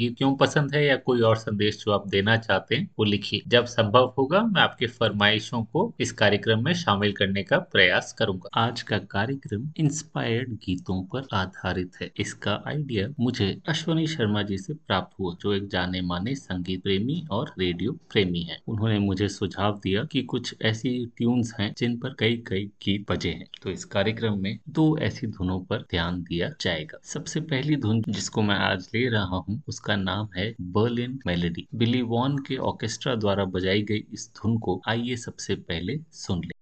गीत क्यों पसंद है या कोई और संदेश जो आप देना चाहते हैं, वो लिखिए। जब संभव होगा, मैं आपके फरमाइशों को इस कार्यक्रम में शामिल करने का प्रयास करूँगा। आज का कार्यक्रम इंस्पायर्ड गीतों पर आधारित है। इसका आइडिया मुझे अश्वनी शर्मा जी से प्राप्त हुआ, जो एक जाने माने संगीत प्रेमी और रेडियो प्रेमी है। उन्होंने मुझे सुझाव दिया कि कुछ ऐसी ट्यून्स हैं, जिन पर कई कई गीत बजे हैं। तो इस कार्यक्रम में दो ऐसी धुनों पर ध्यान दिया जाएगा। सबसे पहली धुन जिसको मैं आज ले रहा हूँ, उसका उसका नाम है बर्लिन मेलेडी बिली वॉन के ऑर्केस्ट्रा द्वारा बजाई गई इस धुन को आइए सबसे पहले सुन ले।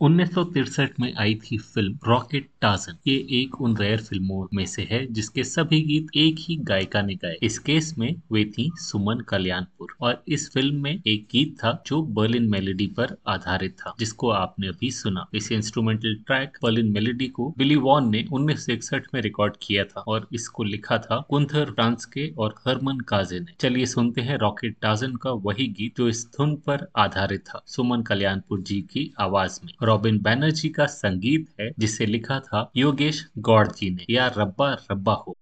उन्नीस में आई थी फ़िल्म रॉकेट टाजन ये एक उन रेयर फ़िल्मों में से है, जिसके सभी गीत एक ही गायिका ने गाए। इस केस में वे थी सुमन कल्याणपुर, और इस फ़िल्म में एक गीत था जो बर्लिन मेलेडी पर आधारित था, जिसको आपने अभी सुना। इस इंस्ट्रूमेंटल ट्रैक बर्लिन मेलेडी को बिली वॉन ने उन्नीस में रिकॉर्ड किया था, और इसको लिखा था कुंथर फ्रांस के और हरमन काजे ने। चलिए सुनते हैं रॉकेट टाजन का वही गीत जो इस धुन पर आधारित था, सुमन कल्याणपुर जी की आवाज़ में। रॉबिन बैनर्जी का संगीत है, जिसे लिखा था योगेश गौड़ जी ने, या रब्बा रब्बा हो।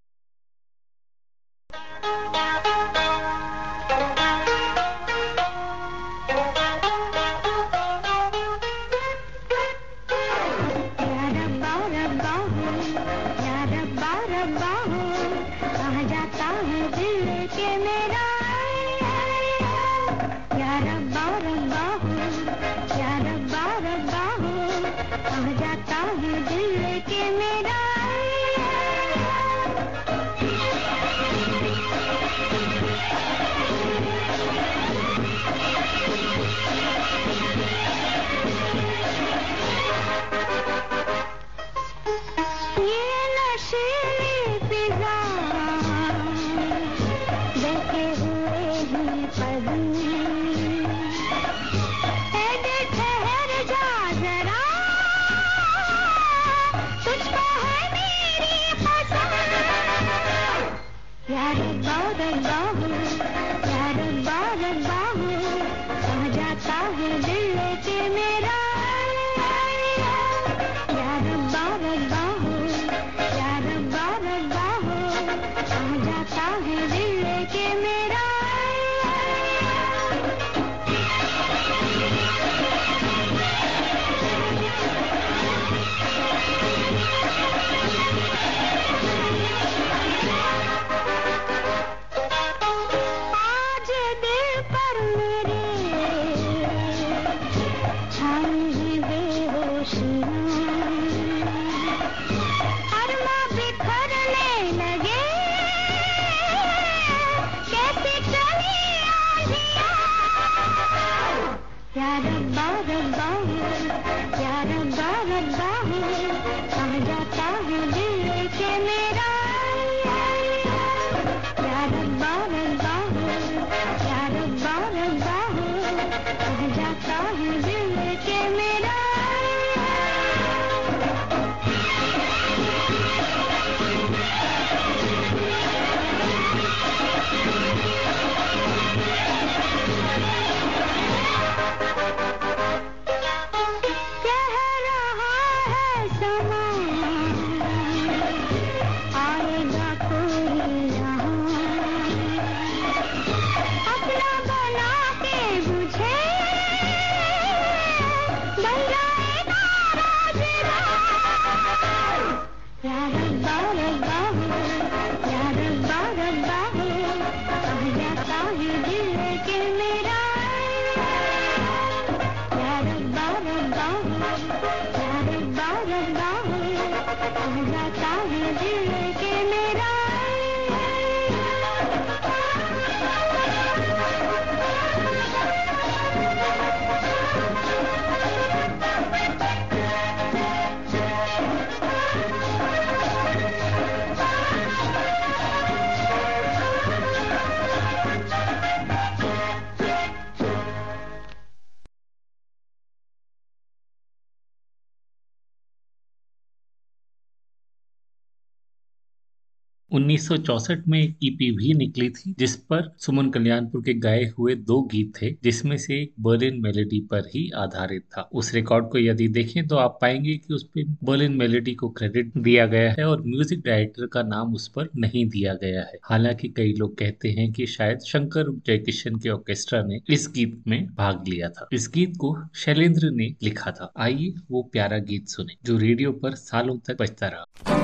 1964 में एक ईपी भी निकली थी, जिस पर सुमन कल्याणपुर के गाए हुए दो गीत थे, जिसमें से एक बर्लिन मेलेडी पर ही आधारित था। उस रिकॉर्ड को यदि देखें तो आप पाएँगे कि उस पर बर्लिन मेलेडी को क्रेडिट दिया गया है और म्यूज़िक डायरेक्टर का नाम उस पर नहीं दिया गया है। हालाँकि कई लोग कहते हैं कि शायद शंकर जयकिशन के ऑर्केस्ट्रा ने इस गीत में भाग लिया था। इस गीत को शैलेंद्र ने लिखा था। आइए वो प्यारा गीत सुने, जो रेडियो पर सालों तक बजता रहा।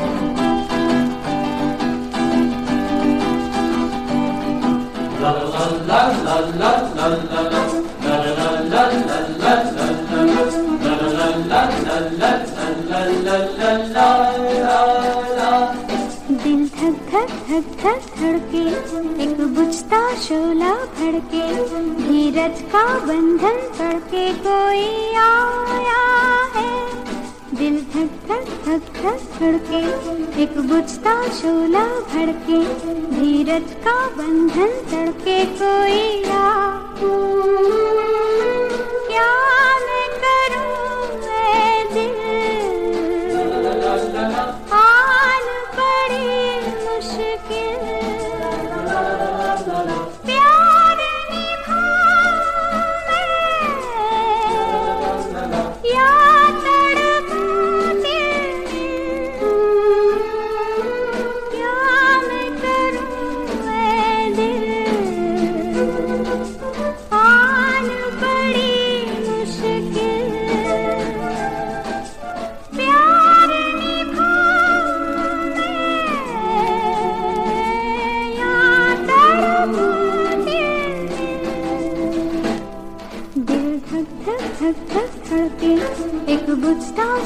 दिल धक धक धक धक धड़के एक बुझता शोला भड़के धीरज का बंधन तड़के कोई आया है दिल धक धक धक धक धड़के एक बुझता शोला भड़के, धीरज का बंधन तड़के कोई आ क्या करूँ मैं दिल? आन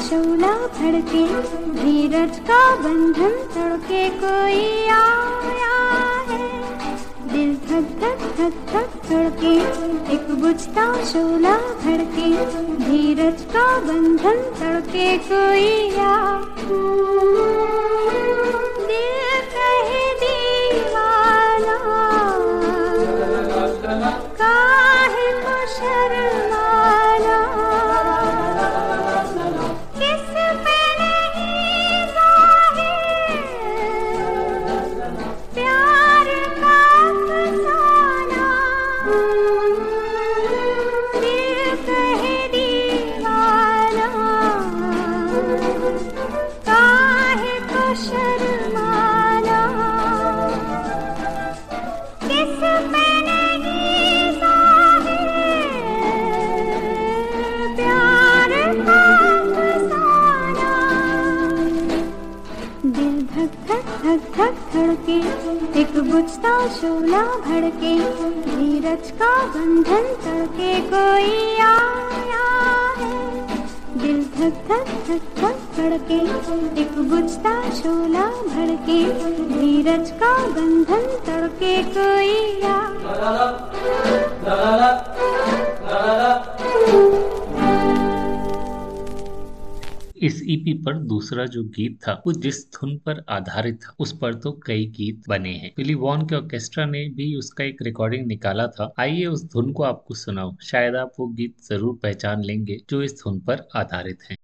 शोला भड़के धीरज का बंधन तड़के कोई आया है। दिल धक धक धक धक धड़के एक बुझता शोला भड़के धीरज का बंधन तड़के कोई आ बुझता शोला भड़के धीरज का बंधन तड़के कोई आया है दिल धक धक धक धक धड़के एक बुझता शोला भड़के धीरज का बंधन तड़के कोई आ इस ईपी पर दूसरा जो गीत था, वो जिस धुन पर आधारित था, उस पर तो कई गीत बने हैं। बिली वॉन के ऑर्केस्ट्रा ने भी उसका एक रिकॉर्डिंग निकाला था। आइए उस धुन को आपको सुनाओ शायद आप वो गीत ज़रूर पहचान लेंगे, जो इस धुन पर आधारित है।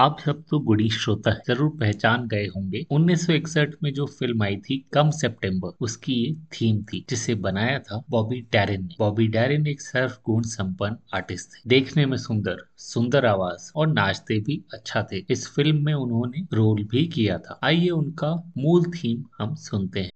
आप सब तो गुड़ी श्रोता ज़रूर पहचान गए होंगे। 1961 में जो फ़िल्म आई थी, कम सितंबर, उसकी ये थीम थी, जिसे बनाया था बॉबी डैरिन ने। बॉबी डैरिन एक सर्व गुण संपन्न आर्टिस्ट थे। देखने में सुंदर सुंदर आवाज़ और नाचते भी अच्छा थे। इस फ़िल्म में उन्होंने रोल भी किया था। आइए उनका मूल थीम हम सुनते हैं।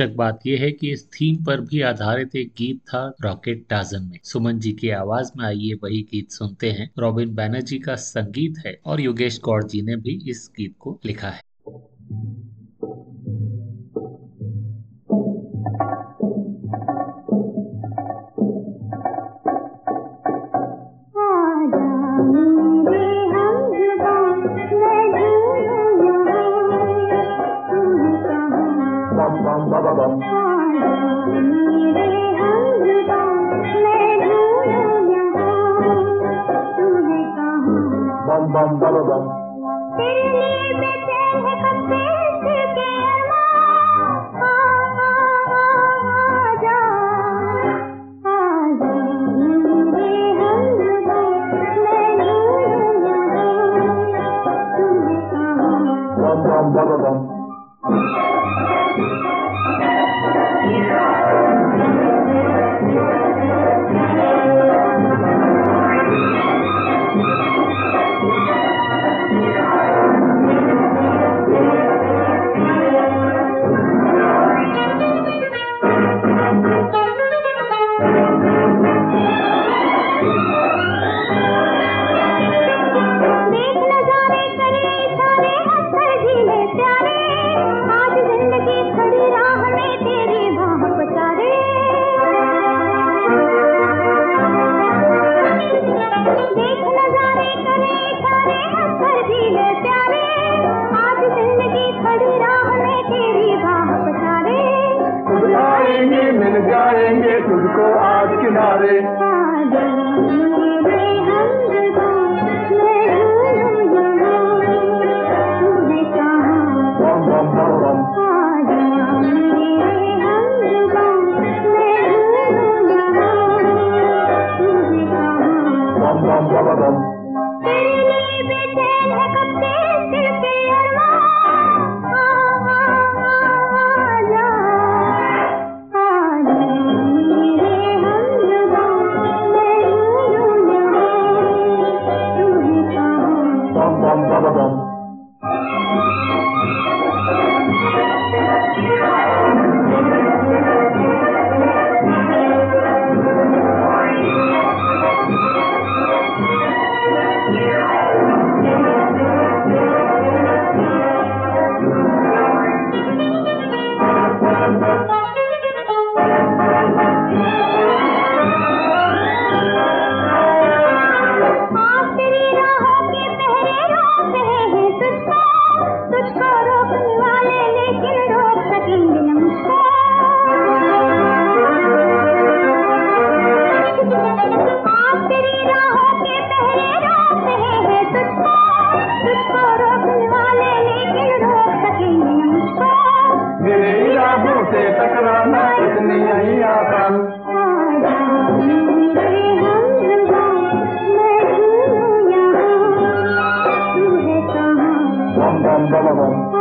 रोचक बात यह है कि इस थीम पर भी आधारित एक गीत था रॉकेट टाजन में। सुमन जी की आवाज़ में आइए वही गीत सुनते हैं। रॉबिन बैनर्जी का संगीत है और योगेश गौड़ जी ने भी इस गीत को लिखा है। ba ba bom bom bom. Ba और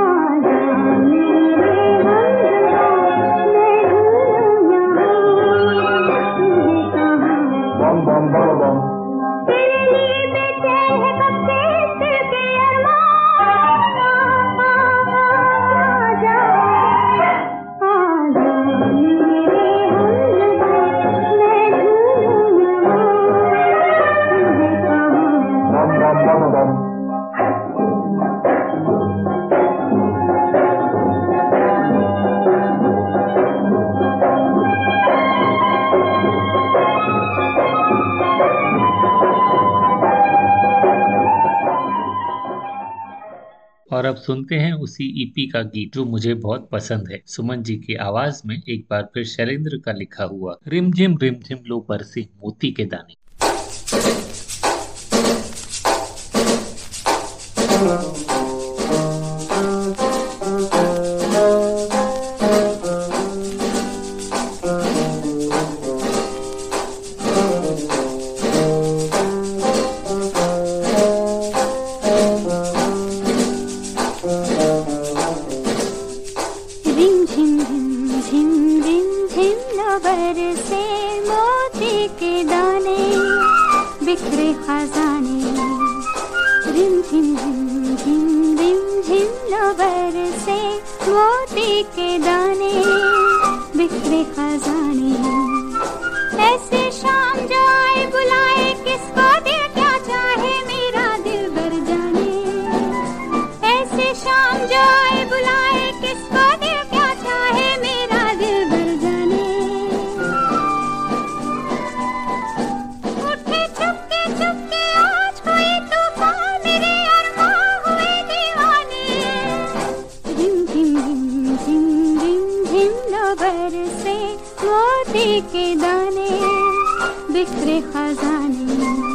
अब सुनते हैं उसी ईपी का गीत जो मुझे बहुत पसंद है सुमन जी की आवाज़ में एक बार फिर शैलेंद्र का लिखा हुआ रिमझिम रिमझिम लो बरसे मोती के दाने Hello. पर से मोती के दाने बिखरे खजाने।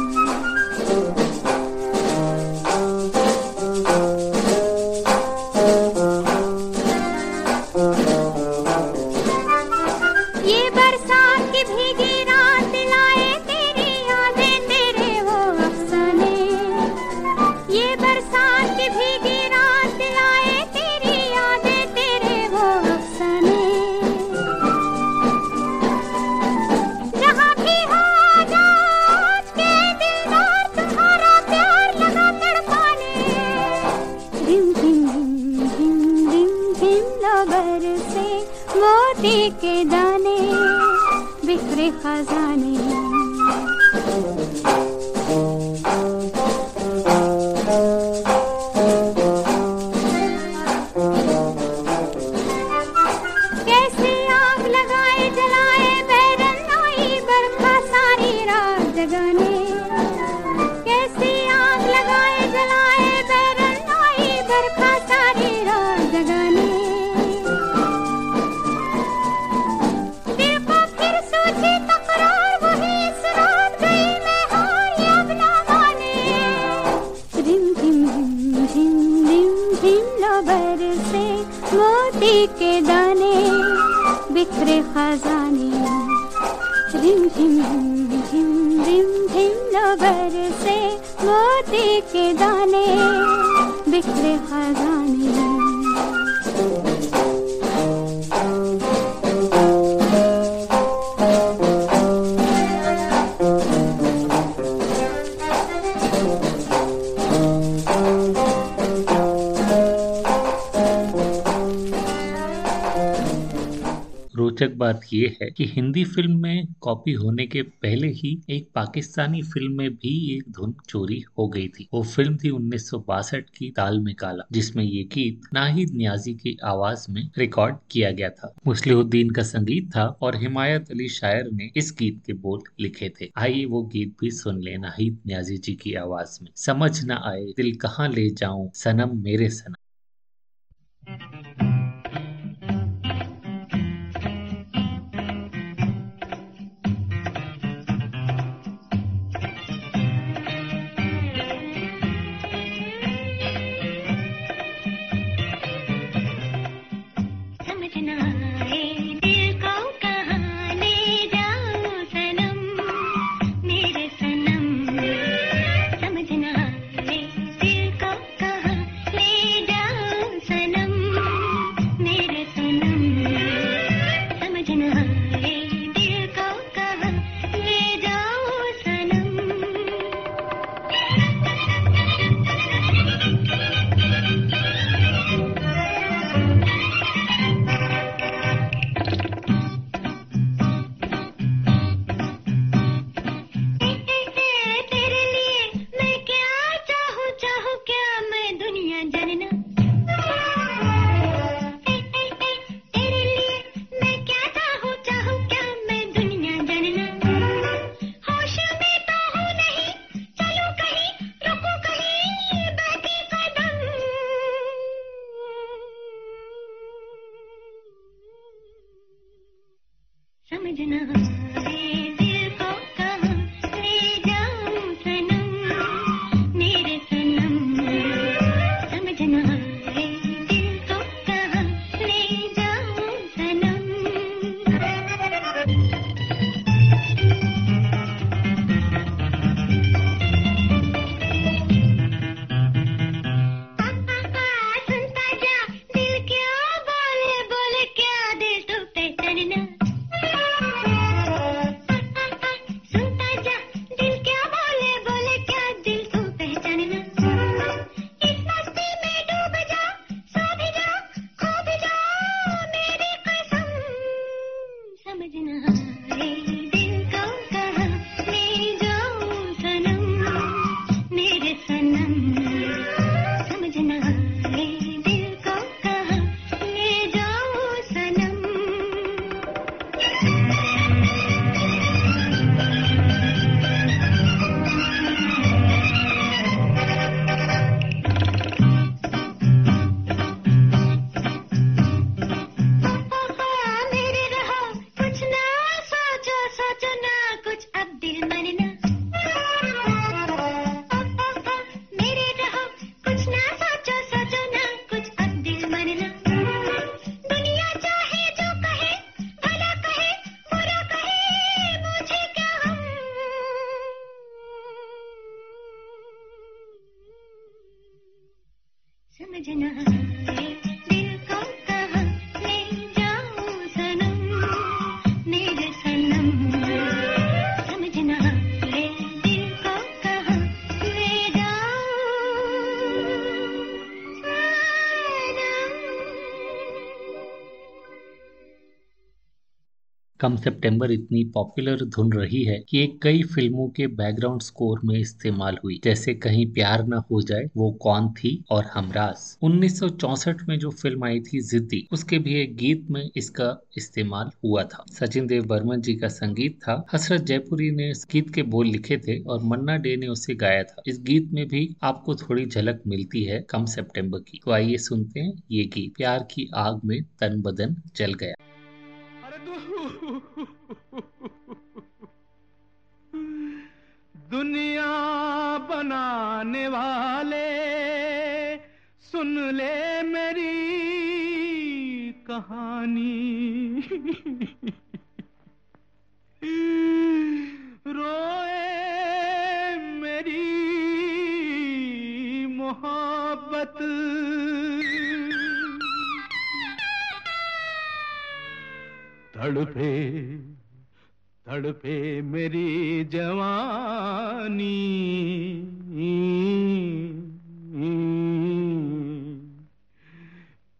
है कि हिंदी फ़िल्म में कॉपी होने के पहले ही एक पाकिस्तानी फ़िल्म में भी एक धुन चोरी हो गई थी। वो फ़िल्म थी उन्नीस की ताल में काला, जिसमें ये गीत नाहिद न्याजी की आवाज़ में रिकॉर्ड किया गया था। मुस्लिहुद्दीन का संगीत था और हिमायत अली शायर ने इस गीत के बोल लिखे थे। आइए वो गीत भी सुन ले नाहिद न्याजी जी की आवाज़ में। समझ न आए, दिल कहाँ ले जाऊँ, सनम मेरे सनम। कम सितंबर इतनी पॉपुलर धुन रही है कि ये कई फ़िल्मों के बैकग्राउंड स्कोर में इस्तेमाल हुई। जैसे कहीं प्यार न हो जाए, वो कौन थी? और हमराज। 1964 में जो फ़िल्म आई थी जिद्दी, उसके भी एक गीत में इसका इस्तेमाल हुआ था। सचिन देव बर्मन जी का संगीत था। हसरत जयपुरी ने इस गीत के बोल लिखे थे और मन्ना डे ने उसे गाया था। इस गीत में भी आपको थोड़ी झलक मिलती है कम सितंबर की। तो आइए सुनते हैं ये गीत। प्यार की आग में तन बदन जल गया। दुनिया बनाने वाले सुन ले मेरी कहानी। रोए मेरी मोहब्बत। तड़पे तड़पे मेरी जवानी।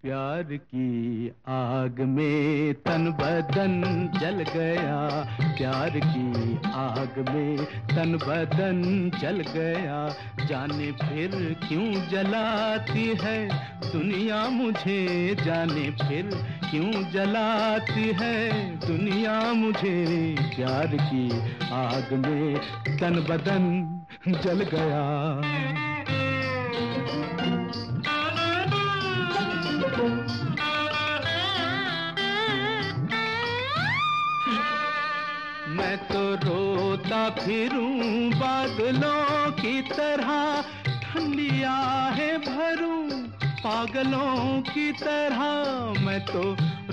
प्यार की आग में तन बदन जल गया। प्यार की आग में तन बदन जल गया। जाने फिर क्यों जलाती है? दुनिया मुझे जाने फिर क्यों जलाती है? दुनिया मुझे प्यार की आग में तन बदन जल गया। मैं तो रोता फिरूं बादलों की तरह। ठंडिया है भरूं पागलों की तरह। मैं तो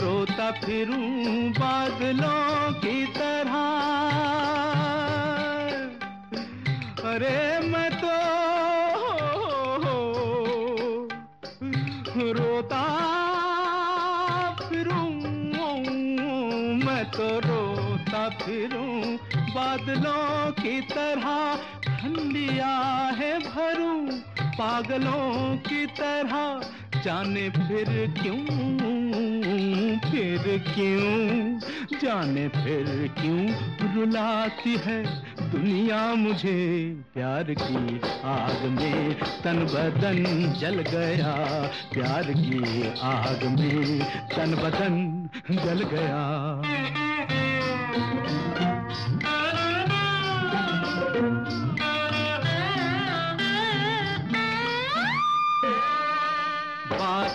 रोता फिरूं बादलों की तरह। अरे मैं तो रोता बादलों की तरह ठंडिया है भरूं। पागलों की तरह जाने फिर क्यों? फिर क्यों? जाने फिर क्यों रुलाती है दुनिया मुझे? प्यार की आग में तन बदन जल गया। प्यार की आग में तन बदन जल गया।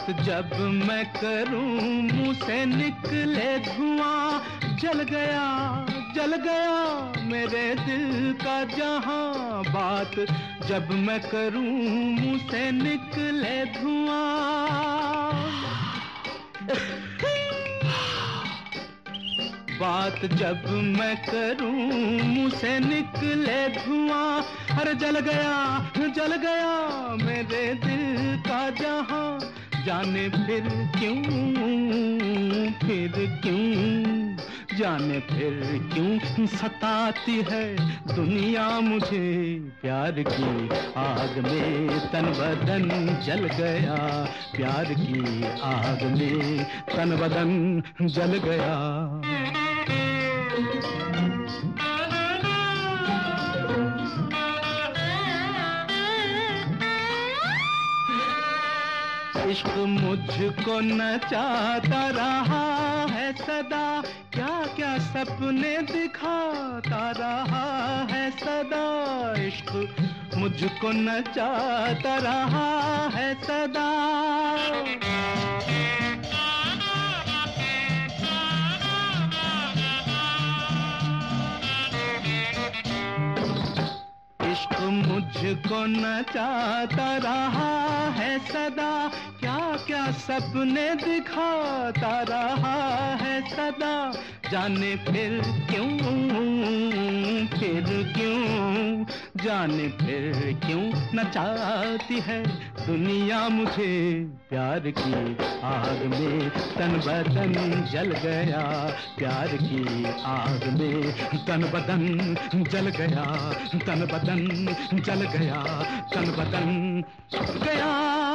जब मैं करूँ मुँह से निकले धुआँ, जल गया जल गया मेरे दिल का जहाँ बात। जब मैं करूँ मुँह से निकले धुआँ। बात जब मैं करूँ मुँह से निकले धुआँ अरे जल गया जल गया मेरे दिल का जहाँ। जाने फिर क्यों फिर क्यों? जाने फिर क्यों सताती है दुनिया मुझे? प्यार की आग में तन बदन जल गया। प्यार की आग में तन बदन जल गया। इश्क मुझको नचाता रहा है सदा। क्या क्या सपने दिखाता रहा है सदा। इश्क मुझको नचाता रहा है सदा। इश्क मुझको चाहता रहा है सदा। क्या क्या सपने दिखाता रहा है सदा। जाने फिर क्यों फिर क्यों? जाने फिर क्यों न चाहती है दुनिया मुझे? प्यार की आग में तन बदन जल गया, प्यार की आग में तन बदन जल गया, तन बदन जल गया, तन बदन गया।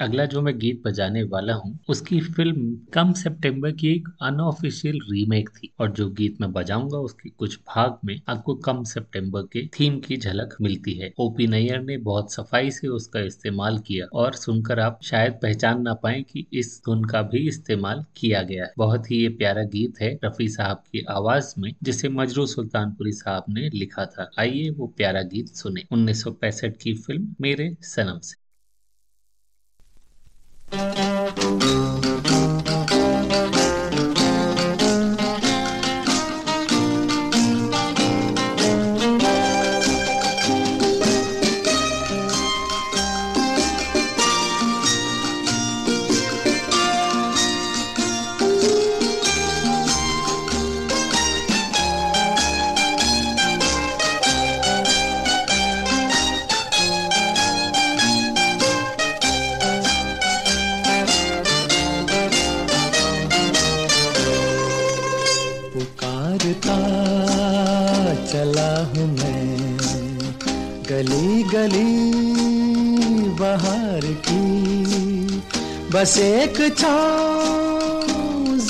अगला जो मैं गीत बजाने वाला हूँ, उसकी फ़िल्म कम सितंबर की एक अनऑफिशियल रीमेक थी। और जो गीत मैं बजाऊँगा, उसके कुछ भाग में आपको कम सितंबर के थीम की झलक मिलती है। ओपी नैयर ने बहुत सफ़ाई से उसका इस्तेमाल किया और सुनकर आप शायद पहचान ना पाए कि इस धुन का भी इस्तेमाल किया गया है। बहुत ही ये प्यारा गीत है रफी साहब की आवाज़ में, जिसे मजरू सुल्तानपुरी साहब ने लिखा था। आइए वो प्यारा गीत सुने। उन्नीस सौ पैंसठ की फ़िल्म मेरे सनम से। पुकारता गली बाहर की। बस एक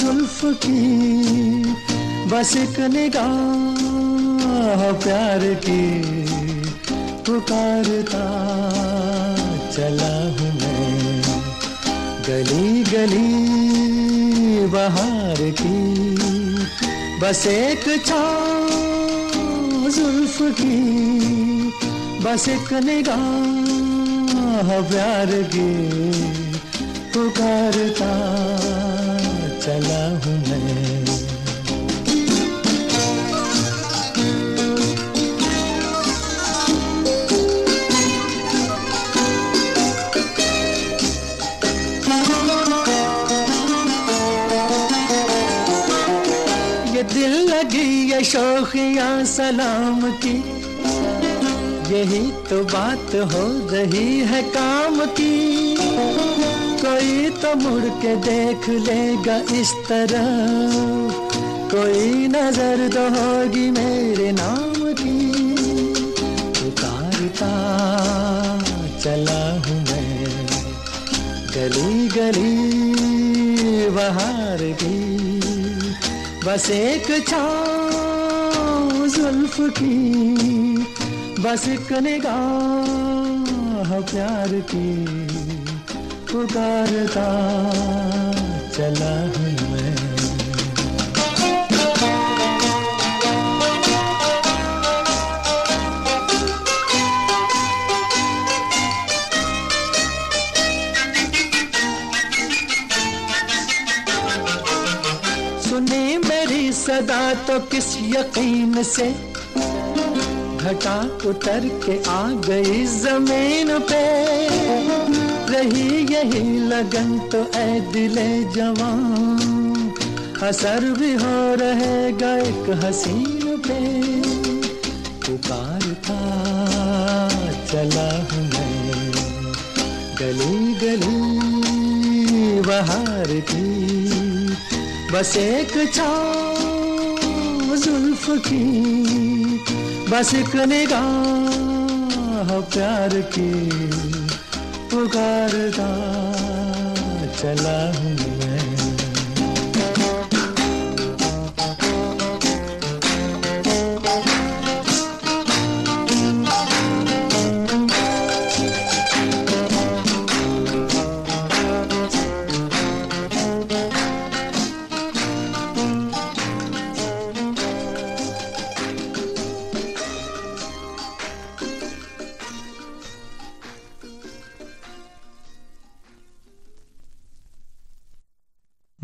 जुल्फ की, बस एक निगाह प्यार की। पुकारता चला हूँ मैं। गली गली बाहर की। बस एक जुल्फ की बस एक निगाह प्यार की पुकारता चला हूँ मैं। ये दिल लगी ये शौकिया सलाम की। यही तो बात हो रही है काम की। कोई तो मुड़ के देख लेगा इस तरह। कोई नज़र तो होगी मेरे नाम की। पुकारता चला हूँ मैं। गली गली बाहर भी। बस एक छाँव जुल्फ की। बस एक निगाह प्यार की पुकारता चला हूँ मैं। सुनी मेरी सदा तो किस यकीन से घटा उतर के आ गई ज़मीन पे। रही यही लगन तो ऐ दिले जवान। असर भी हो रहेगा एक हसीन पे। पुकारता चला हूँ। मैं गली गली बाहर की। बस एक छाँव जुल्फ की। बस एक निगाह प्यार की पुकारता चला हूँ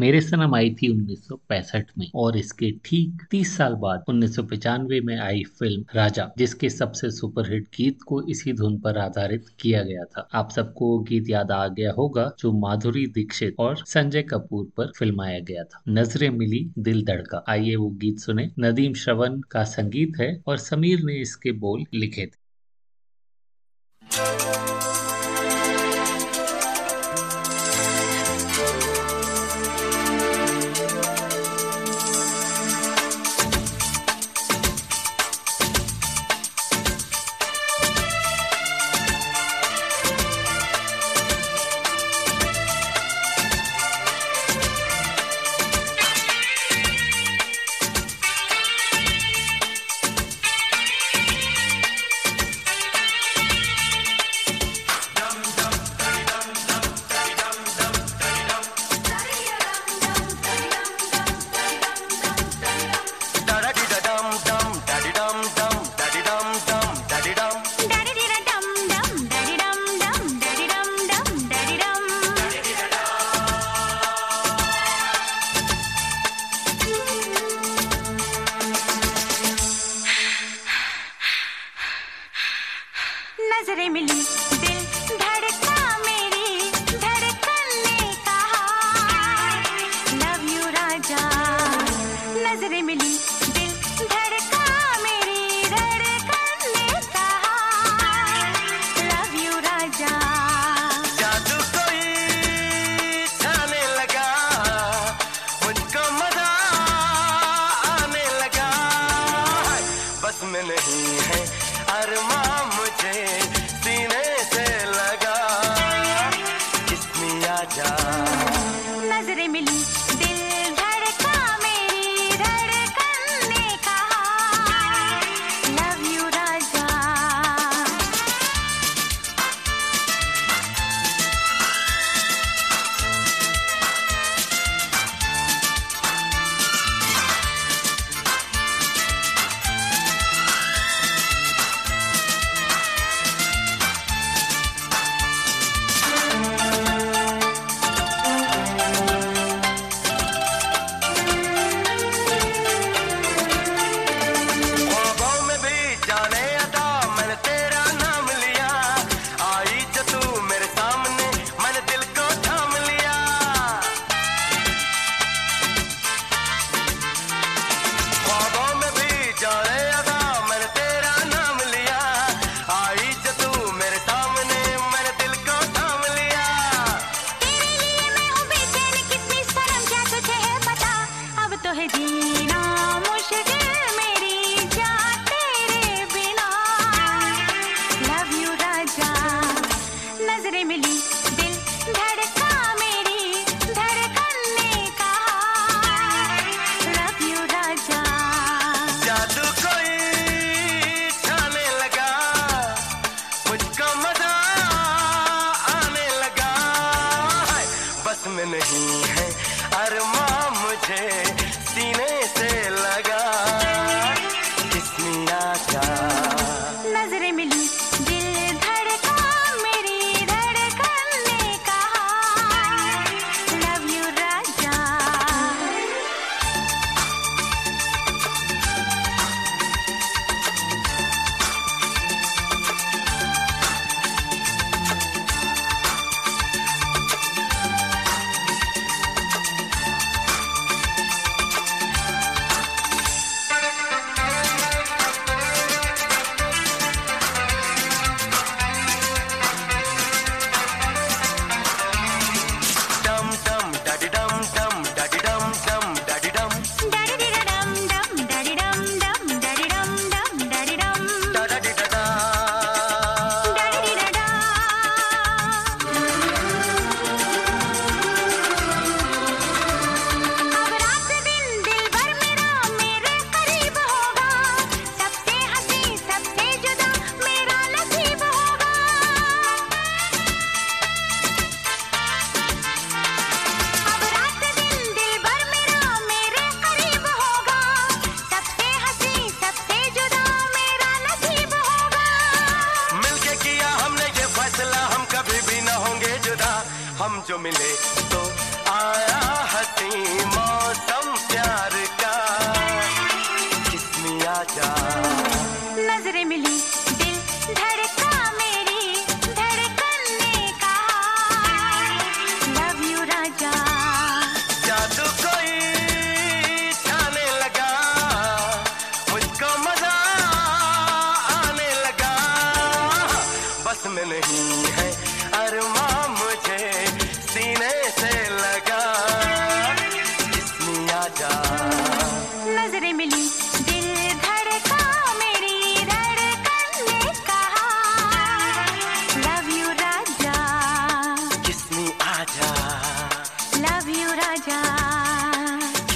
मेरे सनम आई थी 1965 में और इसके ठीक 30 साल बाद 1995 में आई फ़िल्म राजा, जिसके सबसे सुपरहिट गीत को इसी धुन पर आधारित किया गया था। आप सबको गीत याद आ गया होगा जो माधुरी दीक्षित और संजय कपूर पर फिल्माया गया था। नजरे मिली, दिल धड़का। आइए वो गीत सुने। नदीम श्रवण का संगीत है और समीर ने इसके बोल लिखे थे।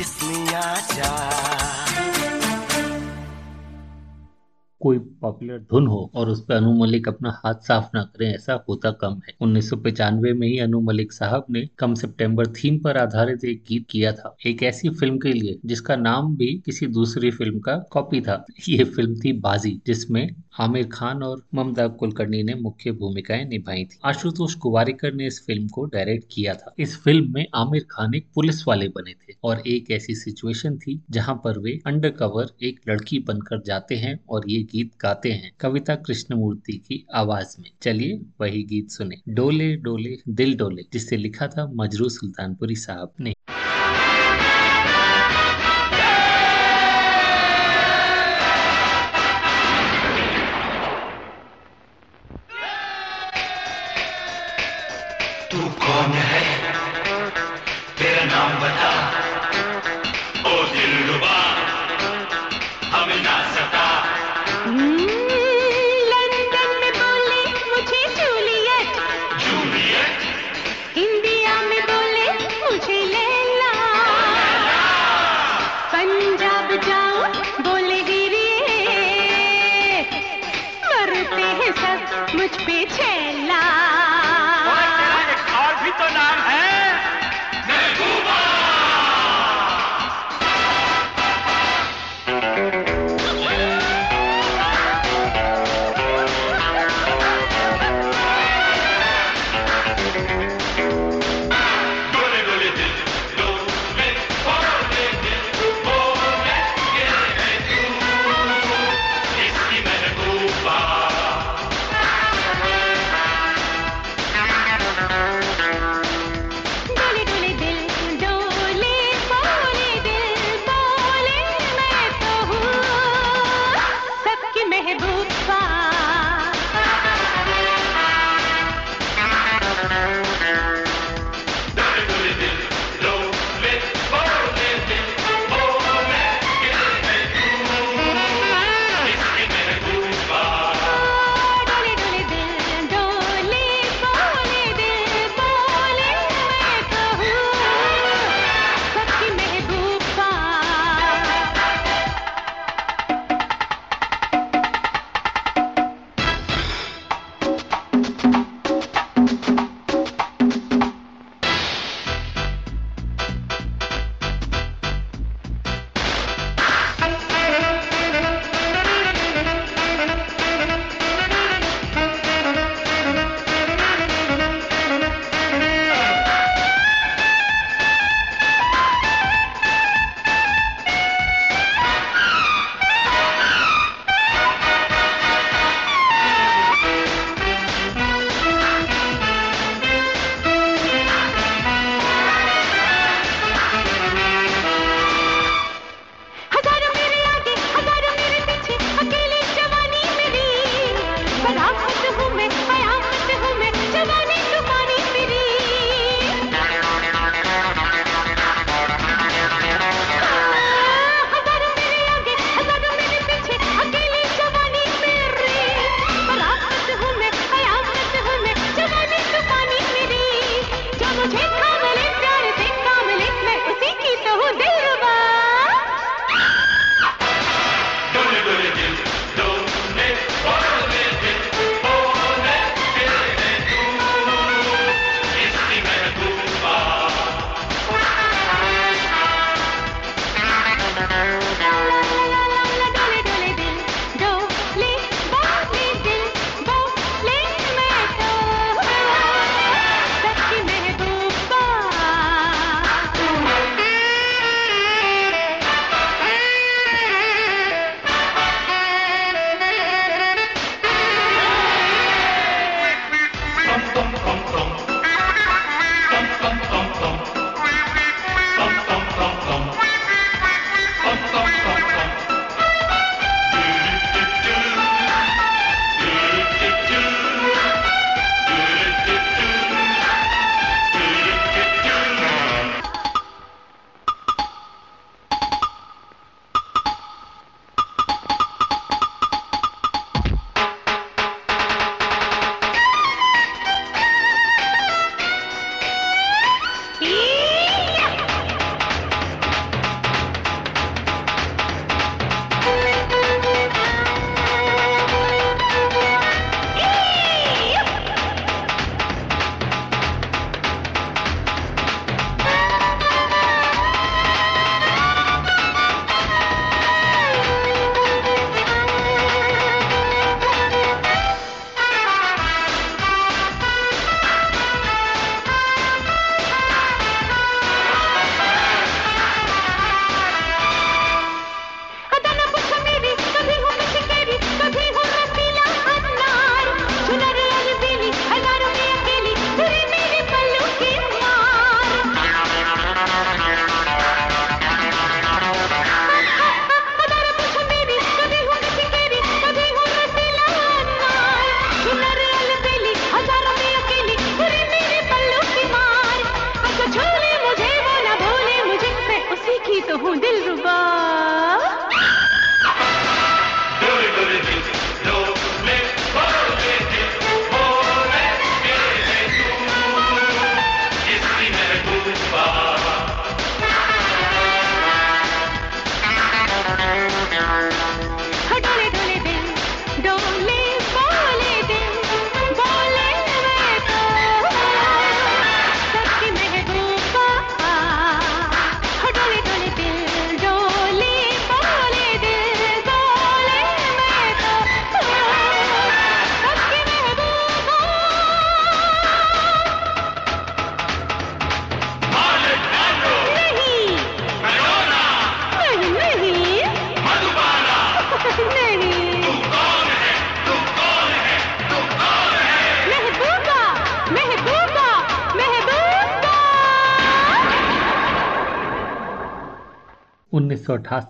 किसमें आजा कोई पॉपुलर धुन हो और उस पर अनु मलिक अपना हाथ साफ़ ना करें, ऐसा होता कम है। उन्नीस में ही अनु मलिक साहब ने कम सितंबर थीम पर आधारित एक गीत किया था, एक ऐसी फ़िल्म के लिए, जिसका नाम भी किसी दूसरी फ़िल्म का कॉपी था। ये फ़िल्म थी बाजी, जिसमें आमिर खान और ममता कुलकर्णी ने मुख्य भूमिकाएँ निभाई थी। आशुतोष कुवारिकर ने इस फ़िल्म को डायरेक्ट किया था। इस फ़िल्म में आमिर खान एक पुलिस वाले बने थे और एक ऐसी सिचुएशन थी जहाँ पर वे अंडरकवर एक लड़की बनकर जाते हैं और ये गीत गाते हैं कविता कृष्णमूर्ति की आवाज़ में। चलिए वही गीत सुने। डोले डोले, दिल डोले, जिसे लिखा था मजरू सुल्तानपुरी साहब ने। तू कौन है? सबकी महबूबा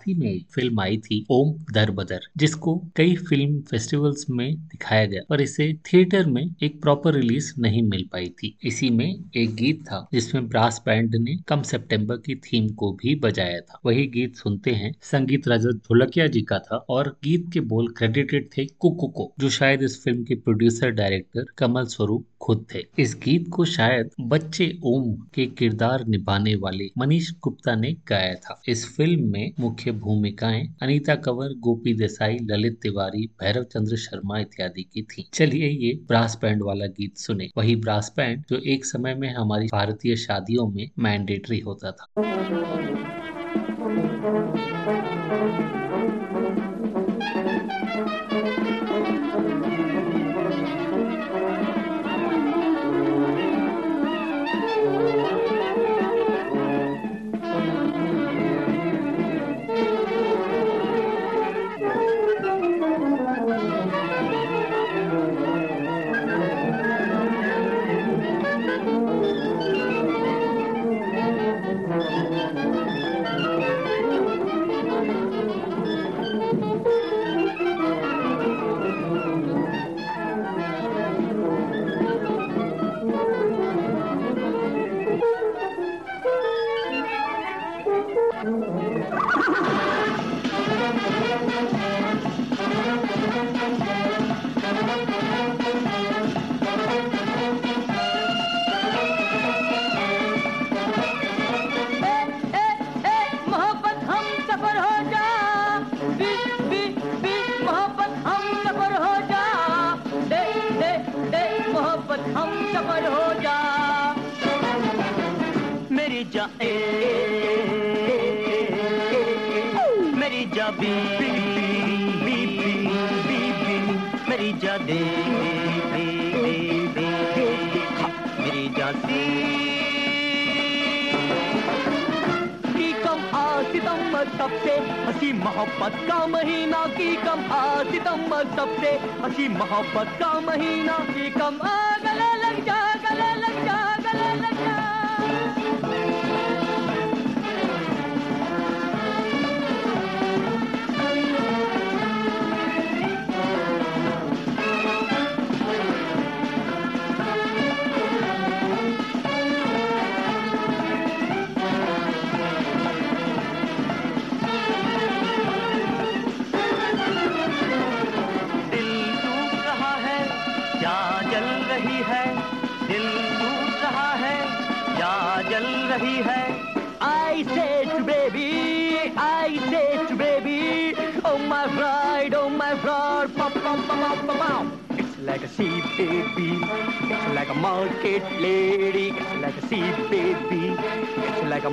में फ़िल्म आई थी, ओम दर बदर, जिसको कई फ़िल्म फेस्टिवल्स में दिखाया गया पर इसे थिएटर में एक प्रॉपर रिलीज़ नहीं मिल पाई थी। इसी में एक गीत था, जिसमें ब्रास बैंड ने कम सितंबर की थीम को भी बजाया था। वही गीत सुनते हैं संगीत रजत ढोलकिया जी का था और गीत के बोल क्रेडिटेड थे कुकु को जो शायद इस फ़िल्म के प्रोड्यूसर डायरेक्टर कमल स्वरूप खुद थे। इस गीत को शायद बच्चे ओम के किरदार निभाने वाले मनीष गुप्ता ने गाया था। इस फ़िल्म में मुख्य भूमिकाएँ अनीता कंवर, गोपी देसाई, ललित तिवारी, भैरव चंद्र शर्मा इत्यादि की थी। चलिए ये ब्रास बैंड वाला गीत सुने। वही ब्रास बैंड जो एक समय में हमारी भारतीय शादियों में मैंडेटरी होता था।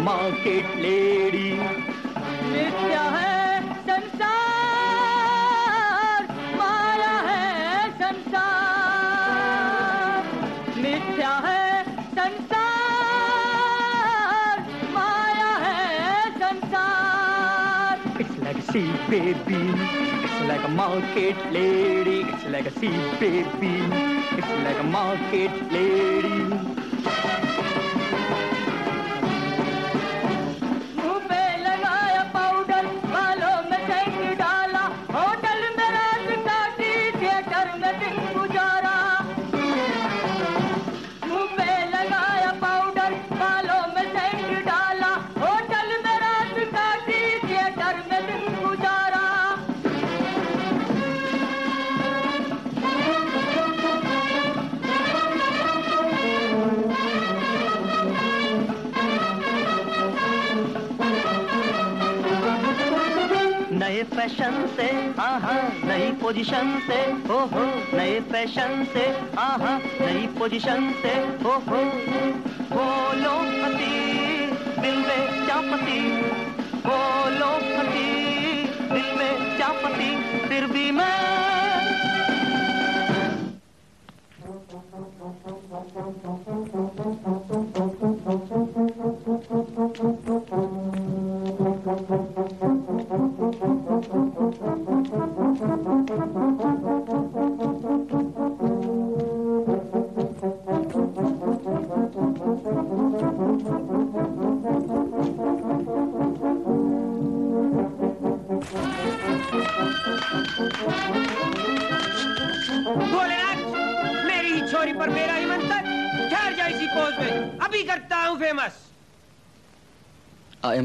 मार्केट लेडी क्या है संसार माया है संसार। मिथ्या है संसार माया है संसार। It's like see baby it's like market lady it's like see baby it's like market lady fashion से। आहा। नई पोजीशन से। हो हो नए फ़ैशन से। आहा। नई पोजीशन से। हो हो बोलो पति दिल में चापती बोलो पति दिल में चापती फिर भी मैं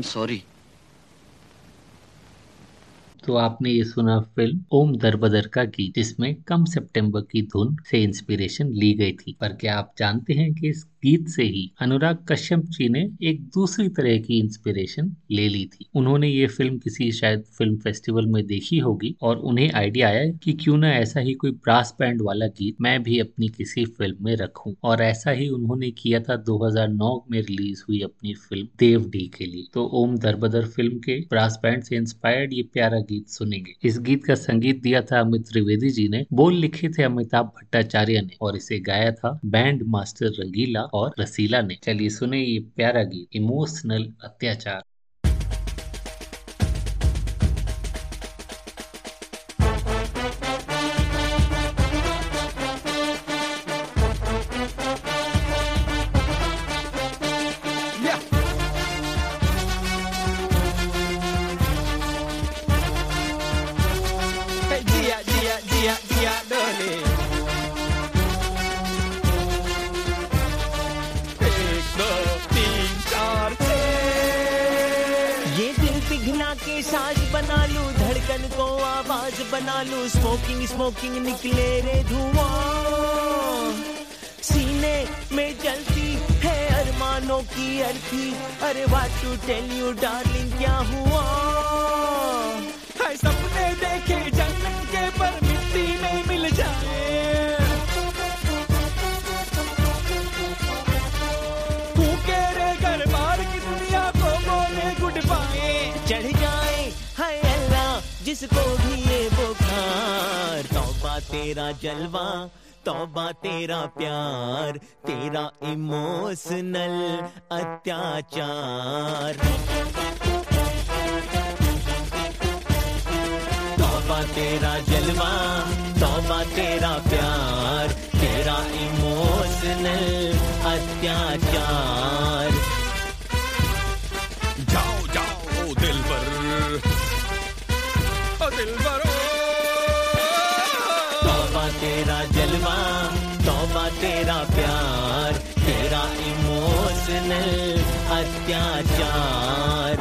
सॉरी तो आपने ये सुना फ़िल्म ओम दरबदर का गीत, जिसमें कम सितंबर की धुन से इंस्पिरेशन ली गई थी। पर क्या आप जानते हैं कि इस गीत से ही अनुराग कश्यप जी ने एक दूसरी तरह की इंस्पिरेशन ले ली थी। उन्होंने ये फ़िल्म किसी शायद फ़िल्म फेस्टिवल में देखी होगी और उन्हें आइडिया आया कि क्यों ना ऐसा ही कोई ब्रास बैंड वाला गीत मैं भी अपनी किसी फ़िल्म में रखूँ। और ऐसा ही उन्होंने किया था 2009 में रिलीज़ हुई अपनी फ़िल्म देव डी के लिए। तो ओम दरबदर फ़िल्म के ब्रास बैंड से इंस्पायर्ड ये प्यारा गीत सुनेंगे। इस गीत का संगीत दिया था अमित त्रिवेदी जी ने। बोल लिखे थे अमिताभ भट्टाचार्य ने और इसे गाया था बैंड मास्टर रंगीला। और रसीला ने। चलिए सुने ये प्यारा गीत इमोशनल अत्याचार। तेरा जलवा तौबा तेरा प्यार तेरा इमोशनल अत्याचार।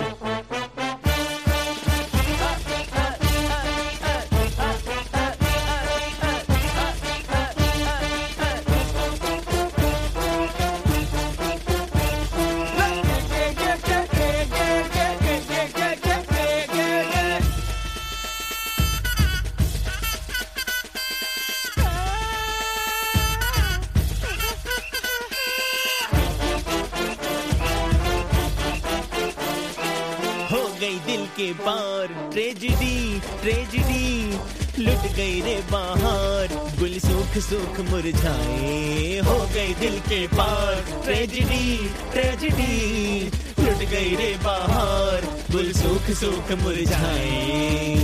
सूख मुरझाए। हो गई दिल के पार। ट्रेजिडी ट्रेजिडी लुट गई रे बाहर। गुल सूख सूख मुरझाए।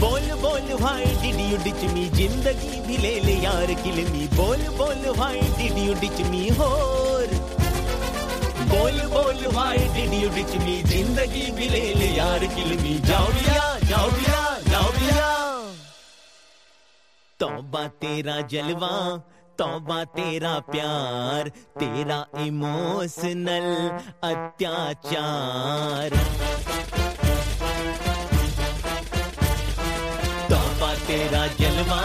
बोल बोल, भाई डिड यू डिच मी ज़िंदगी भी ले ले यार किल मी बोल बोल, भाई डिड यू डिच मी होर बोल बोल, भाई डिड यू डिच मी ज़िंदगी भी ले ले यार किल मी जाओ बिया जाओ बिया जाओ बिया तेरा जलवा, तौबा तेरा प्यार, तेरा इमोशनल अत्याचार। तौबा तेरा जलवा,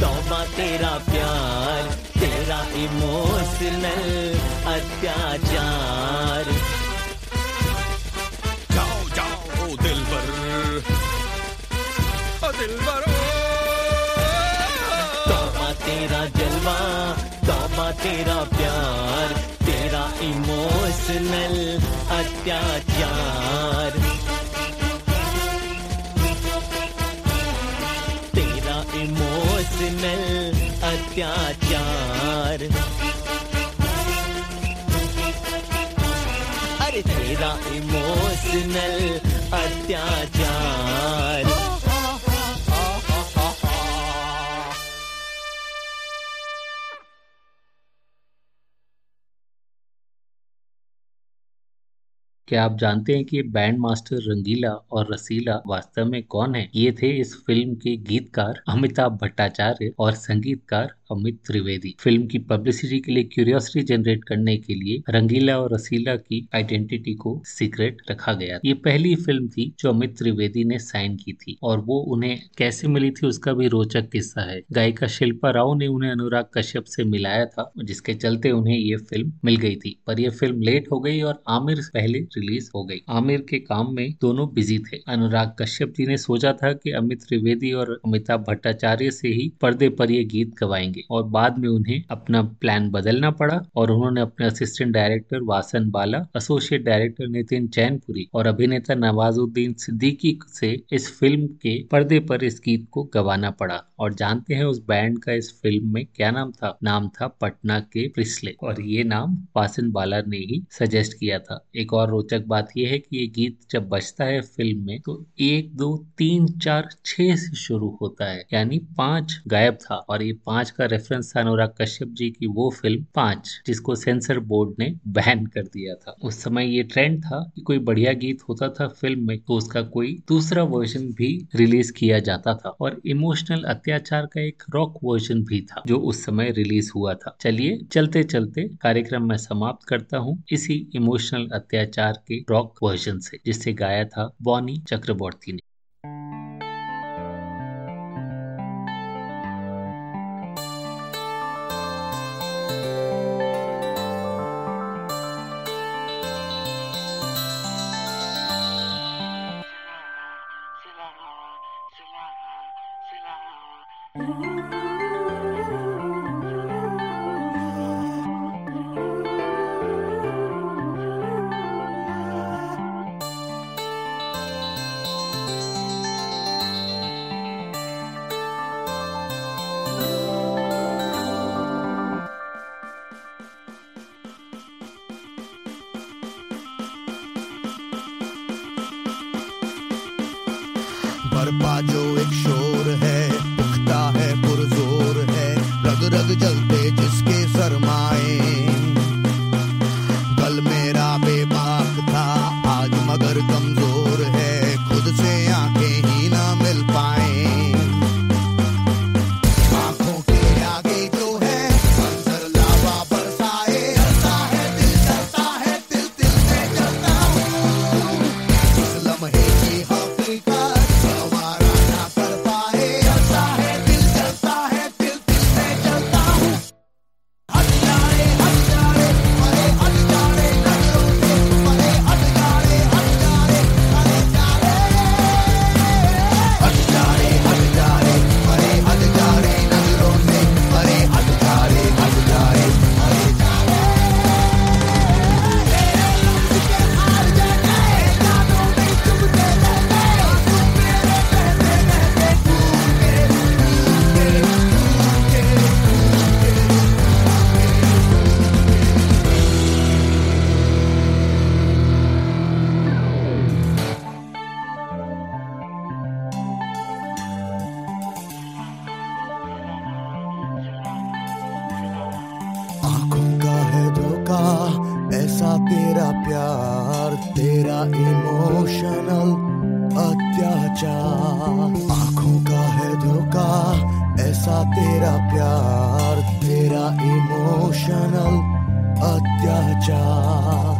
तौबा तेरा प्यार, तेरा इमोशनल अत्याचार। अत्याचार अरे तेरा इमोशनल अत्याचार। क्या आप जानते हैं कि बैंड मास्टर रंगीला और रसीला वास्तव में कौन है? ये थे इस फ़िल्म के गीतकार अमिताभ भट्टाचार्य और संगीतकार अमित त्रिवेदी। फ़िल्म की पब्लिसिटी के लिए क्यूरियोसिटी जनरेट करने के लिए रंगीला और रसीला की आइडेंटिटी को सीक्रेट रखा गया ये पहली फ़िल्म थी जो अमित त्रिवेदी ने साइन की थी और वो उन्हें कैसे मिली थी उसका भी रोचक किस्सा है। गायिका शिल्पा राव ने उन्हें अनुराग कश्यप से मिलाया था, जिसके चलते उन्हें ये फ़िल्म मिल गई थी। पर यह फ़िल्म लेट हो गई और आमिर पहले रिलीज़ हो गई। आमिर के काम में दोनों बिज़ी थे। अनुराग कश्यप जी ने सोचा था कि अमित त्रिवेदी और अमिताभ भट्टाचार्य से ही पर्दे पर ये गीत गवाएँगे। और बाद में उन्हें अपना प्लान बदलना पड़ा और उन्होंने अपने assistant director Vasan Bala associate director Nitin Chainpuri और अभिनेता नवाजुद्दीन सिद्दीकी से इस फ़िल्म के पर्दे पर इस गीत को गवाना पड़ा। और जानते हैं उस बैंड का इस फ़िल्म में क्या नाम था? नाम था पटना के प्रिस्ले और ये नाम वासन बाला ने ही सजेस्ट किया था। एक और रोचक बात यह है कि ये गीत जब बजता है फ़िल्म में तो एक, दो, तीन, चार, छह से शुरू होता है। यानी पाँच गायब था। और ये पाँच का रेफरेंस था अनुराग कश्यप जी की वो फ़िल्म पाँच, जिसको सेंसर बोर्ड ने बैन कर दिया था। उस समय ये ट्रेंड था कि कोई बढ़िया गीत होता था फ़िल्म में तो उसका कोई दूसरा वर्जन भी रिलीज़ किया जाता था। और इमोशनल अत्याचार का एक रॉक वर्जन भी था, जो उस समय रिलीज़ हुआ था। चलिए चलते चलते कार्यक्रम में समाप्त करता हूँ इसी इमोशनल अत्याचार के रॉक वर्जन से जिसे गाया था बॉनी चक्रवर्ती ने। आँखों का है धोखा ऐसा तेरा प्यार तेरा इमोशनल अत्याचार।